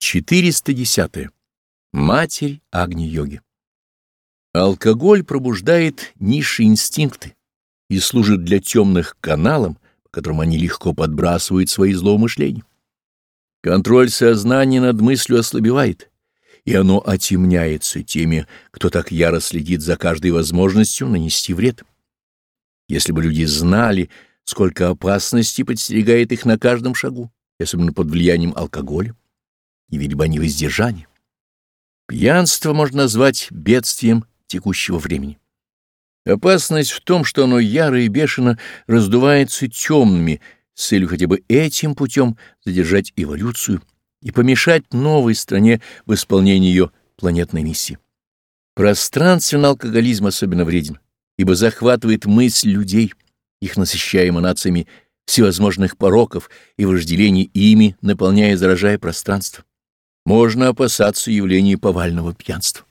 410. Матерь Агни-йоги. Алкоголь пробуждает низшие инстинкты и служит для темных каналом, по которым они легко подбрасывают свои злоумышления. Контроль сознания над мыслью ослабевает, и оно отемняется теми, кто так яро следит за каждой возможностью нанести вред. Если бы люди знали, сколько опасностей подстерегает их на каждом шагу, особенно под влиянием алкоголя, явили бы они воздержание. Пьянство можно назвать бедствием текущего времени. Опасность в том, что оно яро и бешено раздувается темными, с целью хотя бы этим путем задержать эволюцию и помешать новой стране в исполнении ее планетной миссии. Пространственный алкоголизм особенно вреден, ибо захватывает мысль людей, их насыщая эманациями всевозможных пороков и вожделений ими, наполняя и заражая пространство можно опасаться явления повального пьянства.